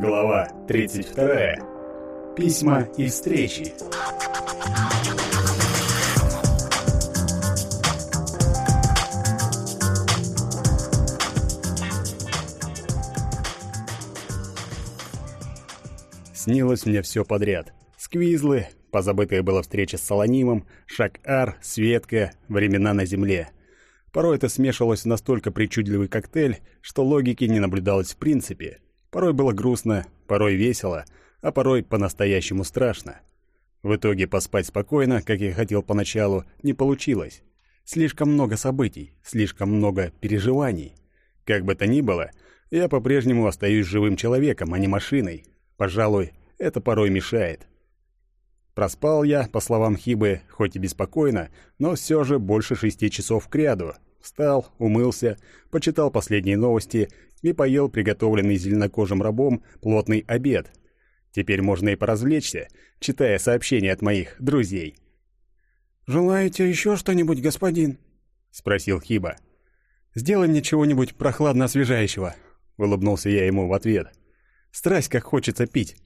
Глава 32. Письма и встречи. Снилось мне все подряд. Сквизлы, позабытая была встреча с Солонимом, Шак-Ар, Светка, времена на земле. Порой это смешивалось в настолько причудливый коктейль, что логики не наблюдалось в принципе. Порой было грустно, порой весело, а порой по-настоящему страшно. В итоге поспать спокойно, как я хотел поначалу, не получилось. Слишком много событий, слишком много переживаний. Как бы то ни было, я по-прежнему остаюсь живым человеком, а не машиной. Пожалуй, это порой мешает. Проспал я, по словам Хибы, хоть и беспокойно, но все же больше шести часов кряду. Встал, умылся, почитал последние новости и поел приготовленный зеленокожим рабом плотный обед. Теперь можно и поразвлечься, читая сообщения от моих друзей. «Желаете еще что-нибудь, господин?» — спросил Хиба. «Сделай мне чего-нибудь прохладно-освежающего», — улыбнулся я ему в ответ. «Страсть, как хочется пить».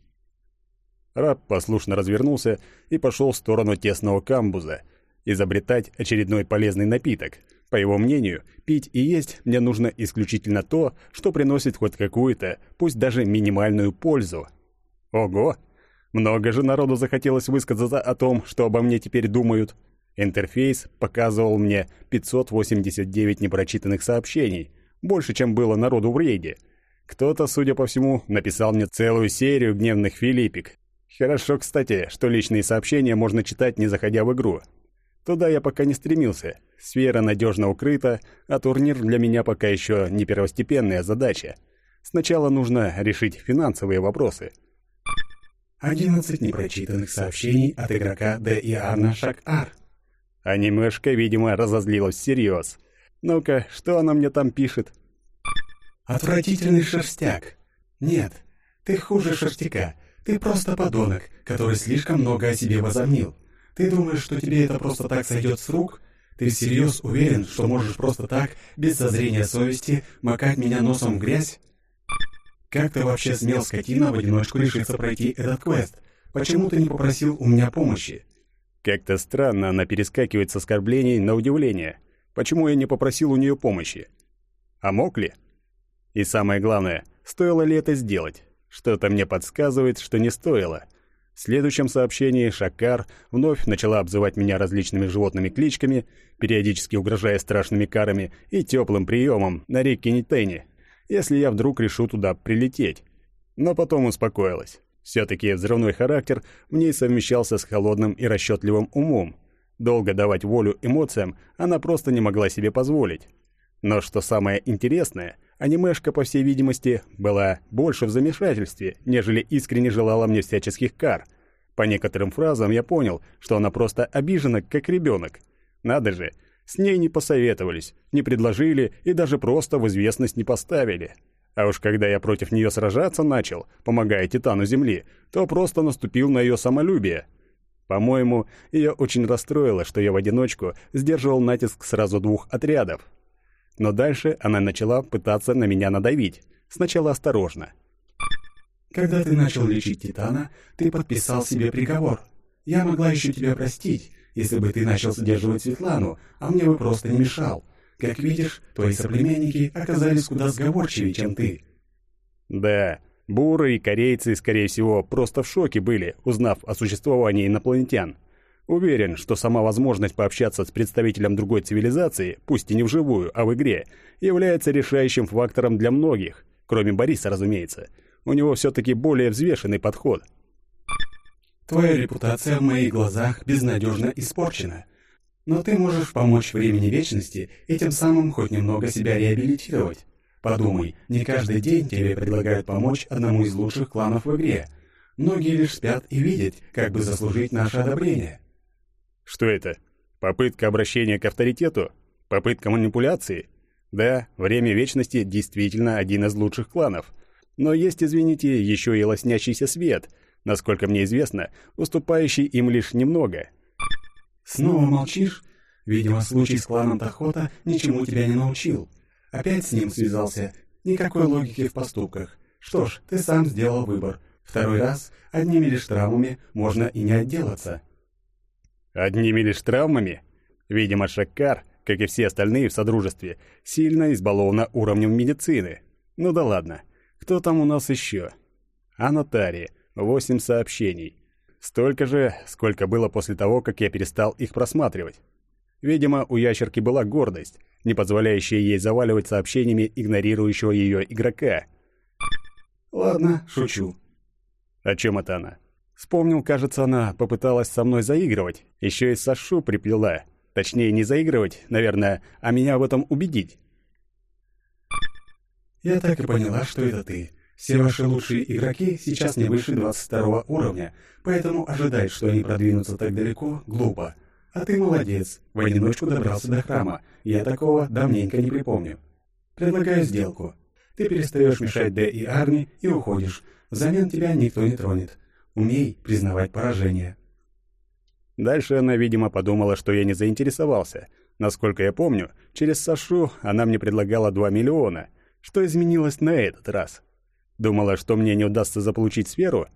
Раб послушно развернулся и пошел в сторону тесного камбуза, изобретать очередной полезный напиток, по его мнению, пить и есть мне нужно исключительно то, что приносит хоть какую-то, пусть даже минимальную пользу. Ого! Много же народу захотелось высказаться о том, что обо мне теперь думают. Интерфейс показывал мне 589 непрочитанных сообщений, больше, чем было народу в рейде. Кто-то, судя по всему, написал мне целую серию гневных филиппик. Хорошо, кстати, что личные сообщения можно читать, не заходя в игру. Туда я пока не стремился. Сфера надежно укрыта, а турнир для меня пока еще не первостепенная задача. Сначала нужно решить финансовые вопросы. 11 непрочитанных сообщений от игрока Д. и Арна Шак-Ар. Анимешка, видимо, разозлилась всерьез. Ну-ка, что она мне там пишет? Отвратительный шерстяк. Нет, ты хуже шерстяка. Ты просто подонок, который слишком много о себе возомнил. Ты думаешь, что тебе это просто так сойдет с рук? Ты всерьез уверен, что можешь просто так, без зазрения совести, макать меня носом в грязь? Как ты вообще смел, скотина, в одиночку решиться пройти этот квест? Почему ты не попросил у меня помощи? Как-то странно она перескакивает с оскорблений на удивление. Почему я не попросил у нее помощи? А мог ли? И самое главное, стоило ли это сделать? Что-то мне подсказывает, что не стоило. В следующем сообщении Шакар вновь начала обзывать меня различными животными кличками, периодически угрожая страшными карами и теплым приемом на реке Нитене, если я вдруг решу туда прилететь. Но потом успокоилась. Все-таки взрывной характер в ней совмещался с холодным и расчетливым умом. Долго давать волю эмоциям она просто не могла себе позволить. Но что самое интересное, анимешка, по всей видимости, была больше в замешательстве, нежели искренне желала мне всяческих кар. По некоторым фразам я понял, что она просто обижена, как ребенок. Надо же, с ней не посоветовались, не предложили и даже просто в известность не поставили. А уж когда я против нее сражаться начал, помогая Титану Земли, то просто наступил на ее самолюбие. По-моему, ее очень расстроило, что я в одиночку сдерживал натиск сразу двух отрядов, но дальше она начала пытаться на меня надавить. Сначала осторожно. «Когда ты начал лечить Титана, ты подписал себе приговор. Я могла еще тебя простить, если бы ты начал сдерживать Светлану, а мне бы просто не мешал. Как видишь, твои соплеменники оказались куда сговорчивее, чем ты». «Да, буры и корейцы, скорее всего, просто в шоке были, узнав о существовании инопланетян. Уверен, что сама возможность пообщаться с представителем другой цивилизации, пусть и не вживую, а в игре, является решающим фактором для многих, кроме Бориса, разумеется. У него все-таки более взвешенный подход. Твоя репутация в моих глазах безнадежно испорчена. Но ты можешь помочь времени вечности и тем самым хоть немного себя реабилитировать. Подумай, не каждый день тебе предлагают помочь одному из лучших кланов в игре. Многие лишь спят и видят, как бы заслужить наше одобрение. Что это? Попытка обращения к авторитету? Попытка манипуляции? Да, время вечности действительно один из лучших кланов. Но есть, извините, еще и лоснящийся свет, насколько мне известно, уступающий им лишь немного. Снова молчишь? Видимо, случай с кланом Тахота ничему тебя не научил. Опять с ним связался. Никакой логики в поступках. Что ж, ты сам сделал выбор. Второй раз одними лишь травмами можно и не отделаться. Одними лишь травмами? Видимо, Шаккар, как и все остальные в Содружестве, сильно избалована уровнем медицины. Ну да ладно. Кто там у нас еще? Анатарии. Восемь сообщений. Столько же, сколько было после того, как я перестал их просматривать. Видимо, у ящерки была гордость, не позволяющая ей заваливать сообщениями игнорирующего ее игрока. «Ладно, шучу». О чем это она? Вспомнил, кажется, она попыталась со мной заигрывать, еще и Сашу приплела. Точнее, не заигрывать, наверное, а меня в этом убедить. «Я так и поняла, что это ты. Все ваши лучшие игроки сейчас не выше 22 уровня, поэтому ожидать, что они продвинутся так далеко, глупо. А ты молодец, в одиночку добрался до храма. Я такого давненько не припомню. Предлагаю сделку. Ты перестаешь мешать Д и Арни и уходишь. Взамен тебя никто не тронет. Умей признавать поражение. Дальше она, видимо, подумала, что я не заинтересовался. Насколько я помню, через Сашу она мне предлагала 2 миллиона. Что изменилось на этот раз? Думала, что мне не удастся заполучить сферу?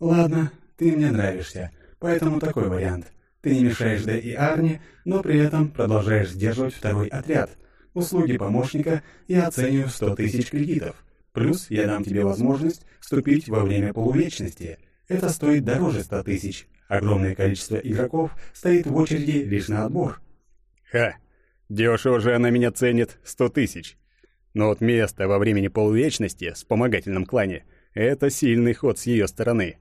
Ладно, ты мне нравишься, поэтому такой вариант. Ты не мешаешь Д и Арни, но при этом продолжаешь сдерживать второй отряд. Услуги помощника я оцениваю в 100 тысяч кредитов. Плюс я дам тебе возможность вступить во время полувечности. Это стоит дороже 100 тысяч. Огромное количество игроков стоит в очереди лишь на отбор. Ха! Дешево же она меня ценит 100 тысяч. Но вот место во времени полувечности в вспомогательном клане — это сильный ход с ее стороны.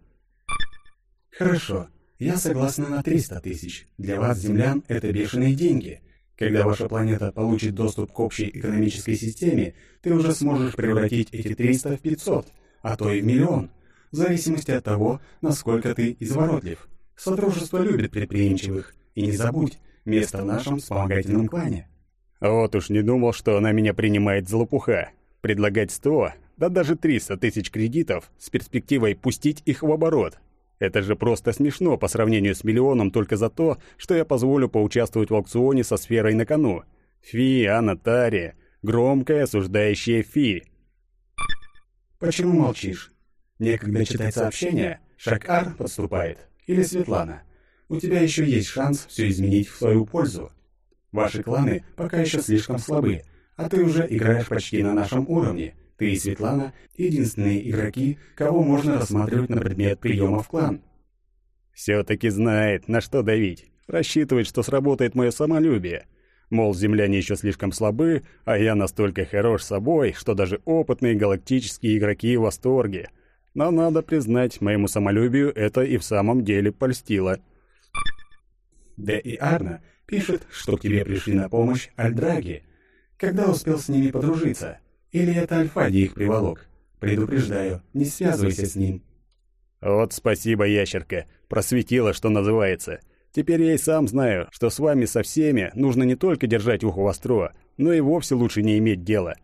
Хорошо. Я согласна на 300 тысяч. Для вас, землян, это бешеные деньги. Когда ваша планета получит доступ к общей экономической системе, ты уже сможешь превратить эти 300 в 500, а то и в миллион, в зависимости от того, насколько ты изворотлив. Содружество любит предприимчивых. И не забудь, место в нашем вспомогательном клане. Вот уж не думал, что она меня принимает за лопуха. Предлагать 100, да даже 300 тысяч кредитов с перспективой пустить их в оборот. Это же просто смешно по сравнению с миллионом только за то, что я позволю поучаствовать в аукционе со сферой на кону. Фи, Анатария, громкая осуждающая фи. Почему молчишь? Некогда читать сообщения? Шак-Ар подступает. Или Светлана. У тебя еще есть шанс все изменить в свою пользу. Ваши кланы пока еще слишком слабы, а ты уже играешь почти на нашем уровне. Ты и Светлана — единственные игроки, кого можно рассматривать на предмет приема в клан. Все-таки знает, на что давить. Рассчитывает, что сработает мое самолюбие. Мол, земляне еще слишком слабы, а я настолько хорош собой, что даже опытные галактические игроки в восторге. Но надо признать, моему самолюбию это и в самом деле польстило. Д и Арна пишет, что к тебе пришли на помощь Альдраги. Когда успел с ними подружиться? Или это Альфади их приволок? Предупреждаю, не связывайся с ним. Вот спасибо, ящерка, просветила, что называется. Теперь я и сам знаю, что с вами со всеми нужно не только держать ухо востро, но и вовсе лучше не иметь дела.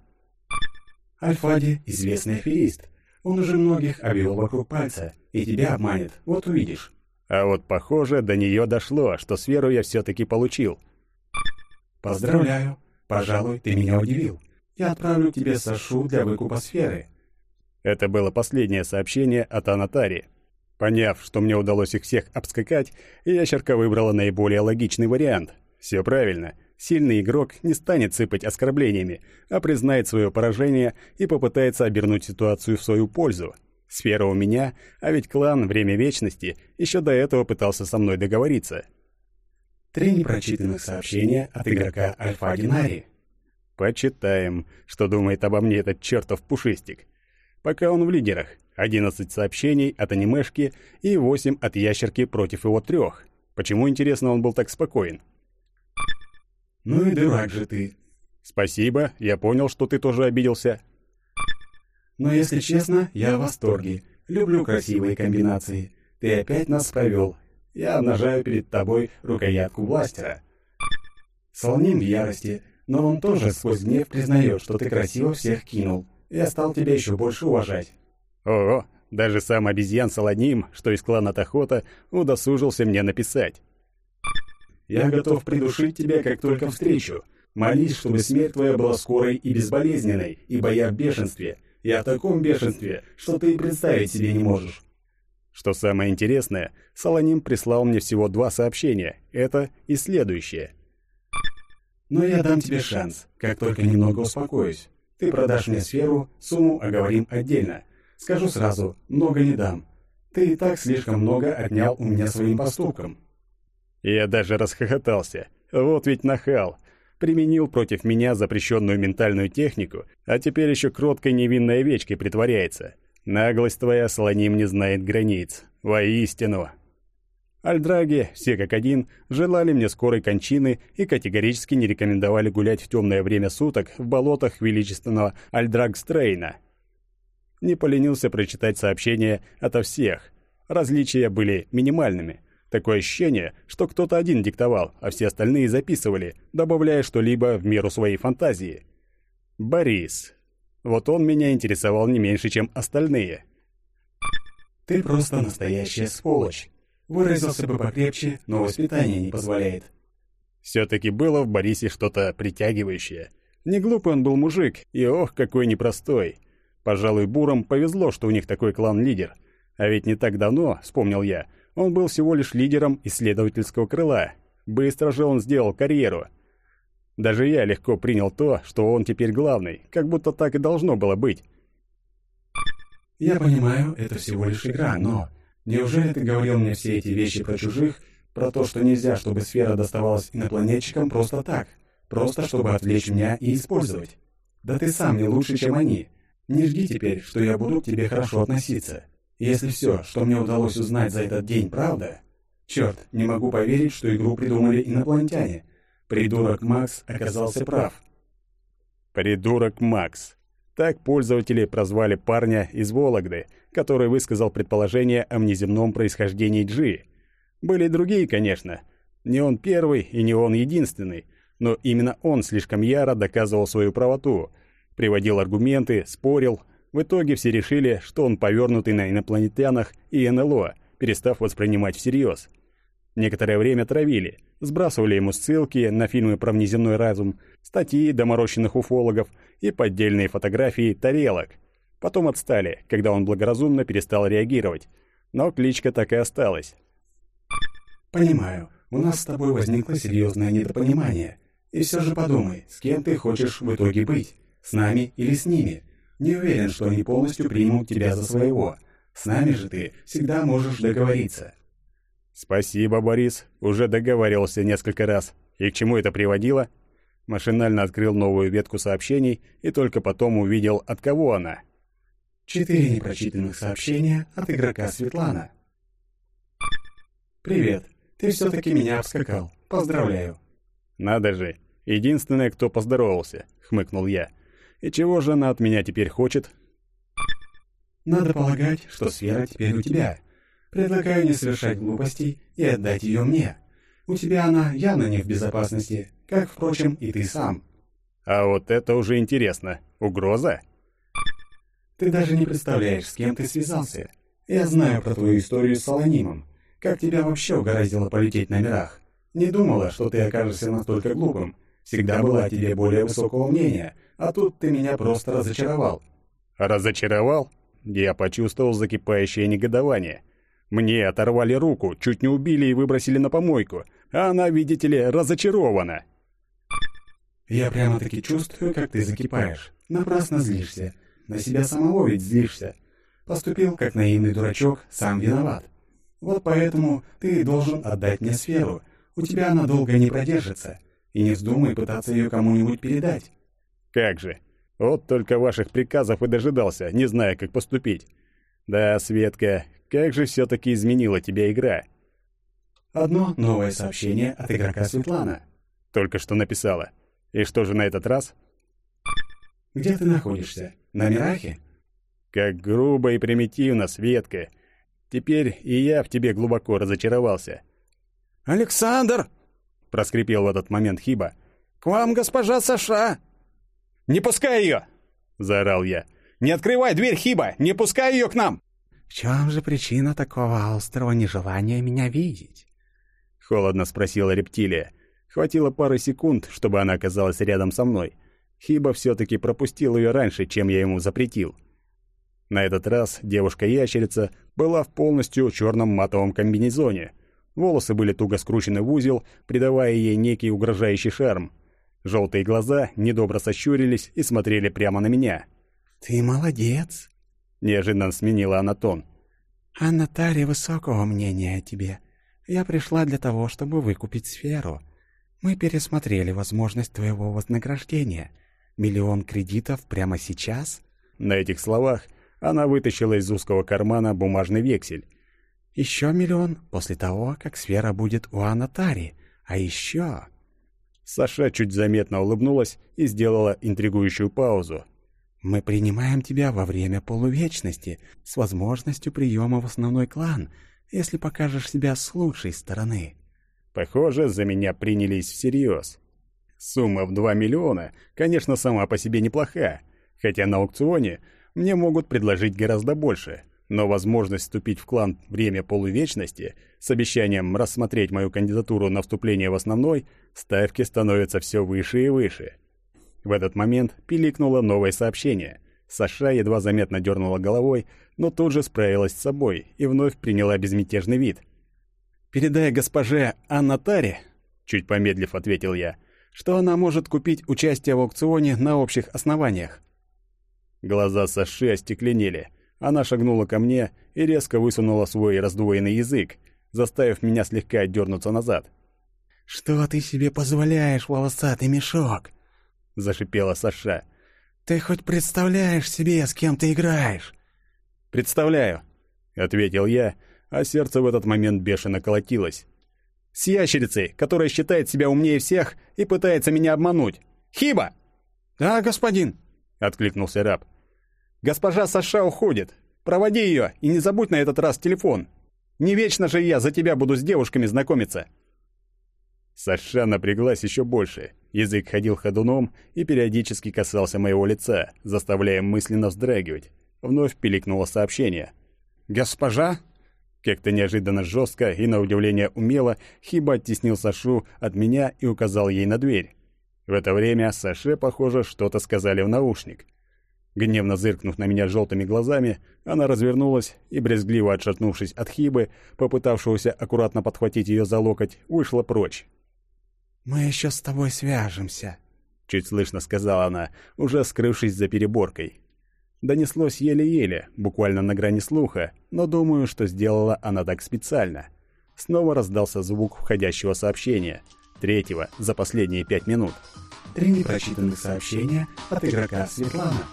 Альфади — известный аферист. Он уже многих обвел вокруг пальца, и тебя обманет, вот увидишь. А вот, похоже, до нее дошло, что сферу я все-таки получил. Поздравляю. Пожалуй, ты меня удивил. Я отправлю тебе Сашу для выкупа сферы». Это было последнее сообщение от Анатари. Поняв, что мне удалось их всех обскакать, ящерка выбрала наиболее логичный вариант. Все правильно. Сильный игрок не станет сыпать оскорблениями, а признает свое поражение и попытается обернуть ситуацию в свою пользу. Сфера у меня, а ведь клан «Время Вечности» еще до этого пытался со мной договориться. Три непрочитанных сообщения от игрока Альфа Динари. Почитаем, что думает обо мне этот чертов пушистик. Пока он в лидерах. 11 сообщений от анимешки и 8 от ящерки против его трех. Почему, интересно, он был так спокоен? «Ну и дурак же ты». «Спасибо, я понял, что ты тоже обиделся». «Но если честно, я в восторге. Люблю красивые комбинации. Ты опять нас провел. Я обнажаю перед тобой рукоятку бластера». Солним в ярости, но он тоже сквозь гнев признает, что ты красиво всех кинул. Я стал тебя еще больше уважать. Ого, даже сам обезьян Солоним, что из клана Тахота, удосужился мне написать. Я готов придушить тебя, как только встречу. Молись, чтобы смерть твоя была скорой и безболезненной, ибо я в бешенстве. Я в таком бешенстве, что ты и представить себе не можешь». Что самое интересное, Солоним прислал мне всего два сообщения. Это и следующее. «Но я дам тебе шанс, как только немного успокоюсь. Ты продашь мне сферу, сумму оговорим отдельно. Скажу сразу, много не дам. Ты и так слишком много отнял у меня своим поступком». Я даже расхохотался. Вот ведь нахал. Применил против меня запрещенную ментальную технику, а теперь еще кроткой невинной овечкой притворяется. Наглость твоя, слоним, не знает границ. Воистину. Альдраги, все как один, желали мне скорой кончины и категорически не рекомендовали гулять в темное время суток в болотах величественного Альдрагстрейна. Не поленился прочитать сообщения ото всех. Различия были минимальными. Такое ощущение, что кто-то один диктовал, а все остальные записывали, добавляя что-либо в меру своей фантазии. Борис. Вот он меня интересовал не меньше, чем остальные. «Ты просто настоящая сволочь. Выразился бы покрепче, но воспитание не позволяет». Все-таки было в Борисе что-то притягивающее. Не глупый он был мужик, и ох, какой непростой. Пожалуй, бурам повезло, что у них такой клан-лидер. А ведь не так давно, вспомнил я, он был всего лишь лидером исследовательского крыла. Быстро же он сделал карьеру. Даже я легко принял то, что он теперь главный, как будто так и должно было быть. «Я понимаю, это всего лишь игра, но неужели ты говорил мне все эти вещи про чужих, про то, что нельзя, чтобы сфера доставалась инопланетчикам просто так, просто чтобы отвлечь меня и использовать? Да ты сам не лучше, чем они. Не жди теперь, что я буду к тебе хорошо относиться. Если все, что мне удалось узнать за этот день, правда... Черт, не могу поверить, что игру придумали инопланетяне». Придурок Макс оказался прав. Придурок Макс. Так пользователи прозвали парня из Вологды, который высказал предположение о внеземном происхождении Джи. Были другие, конечно. Не он первый и не он единственный, но именно он слишком яро доказывал свою правоту, приводил аргументы, спорил. В итоге все решили, что он повернутый на инопланетянах и НЛО, перестав воспринимать всерьез. Некоторое время травили, сбрасывали ему ссылки на фильмы про внеземной разум, статьи доморощенных уфологов и поддельные фотографии тарелок. Потом отстали, когда он благоразумно перестал реагировать. Но кличка так и осталась. «Понимаю, у нас с тобой возникло серьезное недопонимание. И все же подумай, с кем ты хочешь в итоге быть? С нами или с ними? Не уверен, что они полностью примут тебя за своего. С нами же ты всегда можешь договориться». «Спасибо, Борис. Уже договаривался несколько раз. И к чему это приводило?» Машинально открыл новую ветку сообщений и только потом увидел, от кого она. «Четыре непрочитанных сообщения от игрока Светлана». «Привет. Ты все-таки меня обскакал. Поздравляю». «Надо же. Единственная, кто поздоровался», — хмыкнул я. «И чего же она от меня теперь хочет?» «Надо полагать, что сфера теперь у тебя. Предлагаю не совершать глупостей и отдать ее мне. У тебя она явно не в безопасности, как, впрочем, и ты сам». «А вот это уже интересно. Угроза?» «Ты даже не представляешь, с кем ты связался. Я знаю про твою историю с Солонимом. Как тебя вообще угораздило полететь на мирах? Не думала, что ты окажешься настолько глупым. Всегда была о тебе более высокого мнения, а тут ты меня просто разочаровал». «Разочаровал?» Я почувствовал закипающее негодование – мне оторвали руку, чуть не убили и выбросили на помойку, а она, видите ли, разочарована. Я прямо-таки чувствую, как ты закипаешь. Напрасно злишься. На себя самого ведь злишься. Поступил, как наивный дурачок, сам виноват. Вот поэтому ты должен отдать мне сферу. У тебя она долго не продержится. И не вздумай пытаться ее кому-нибудь передать. Как же. Вот только ваших приказов и дожидался, не зная, как поступить. Да, Светка, как же все-таки изменила тебя игра? Одно новое сообщение от игрока Светлана. Только что написала. И что же на этот раз? Где ты находишься? На Мирахе? Как грубо и примитивно, Светка. Теперь и я в тебе глубоко разочаровался. «Александр!» — проскрипел в этот момент Хиба. «К вам госпожа Саша!» «Не пускай ее!» — заорал я. «Не открывай дверь, Хиба! Не пускай ее к нам!» «В чем же причина такого острого нежелания меня видеть?» Холодно спросила рептилия. Хватило пары секунд, чтобы она оказалась рядом со мной. Хиба все-таки пропустил ее раньше, чем я ему запретил. На этот раз девушка-ящерица была в полностью черном матовом комбинезоне. Волосы были туго скручены в узел, придавая ей некий угрожающий шарм. Желтые глаза недобро сощурились и смотрели прямо на меня. «Ты молодец!» — неожиданно сменила она тон. «Анна Тари высокого мнения о тебе. Я пришла для того, чтобы выкупить сферу. Мы пересмотрели возможность твоего вознаграждения. Миллион кредитов прямо сейчас?» На этих словах она вытащила из узкого кармана бумажный вексель. «Еще миллион после того, как сфера будет у Анатари. А еще...» Саша чуть заметно улыбнулась и сделала интригующую паузу. «Мы принимаем тебя во время полувечности с возможностью приема в основной клан, если покажешь себя с лучшей стороны». Похоже, за меня принялись всерьез. Сумма в 2 миллиона, конечно, сама по себе неплоха, хотя на аукционе мне могут предложить гораздо больше, но возможность вступить в клан «Время полувечности» с обещанием рассмотреть мою кандидатуру на вступление в основной, ставки становятся все выше и выше. В этот момент пиликнуло новое сообщение. Саша едва заметно дернула головой, но тут же справилась с собой и вновь приняла безмятежный вид. «Передай госпоже Анна Таре», — чуть помедлив ответил я, «что она может купить участие в аукционе на общих основаниях». Глаза Саши остекленели. Она шагнула ко мне и резко высунула свой раздвоенный язык, заставив меня слегка отдернуться назад. «Что ты себе позволяешь, волосатый мешок?» — зашипела Саша. «Ты хоть представляешь себе, с кем ты играешь?» «Представляю», — ответил я, а сердце в этот момент бешено колотилось. «С ящерицей, которая считает себя умнее всех и пытается меня обмануть. Хиба!» «Да, господин», — откликнулся раб. «Госпожа Саша уходит. Проводи ее и не забудь на этот раз телефон. Не вечно же я за тебя буду с девушками знакомиться». Саша напряглась еще больше. Язык ходил ходуном и периодически касался моего лица, заставляя мысленно вздрагивать. Вновь пиликнуло сообщение. «Госпожа?» Как-то неожиданно жестко и, на удивление, умело Хиба оттеснил Сашу от меня и указал ей на дверь. В это время Саше, похоже, что-то сказали в наушник. Гневно зыркнув на меня желтыми глазами, она развернулась и, брезгливо отшатнувшись от Хибы, попытавшегося аккуратно подхватить ее за локоть, вышла прочь. «Мы еще с тобой свяжемся», — чуть слышно сказала она, уже скрывшись за переборкой. Донеслось еле-еле, буквально на грани слуха, но думаю, что сделала она так специально. Снова раздался звук входящего сообщения, третьего за последние пять минут. Три непрочитанных сообщения от игрока Светлана.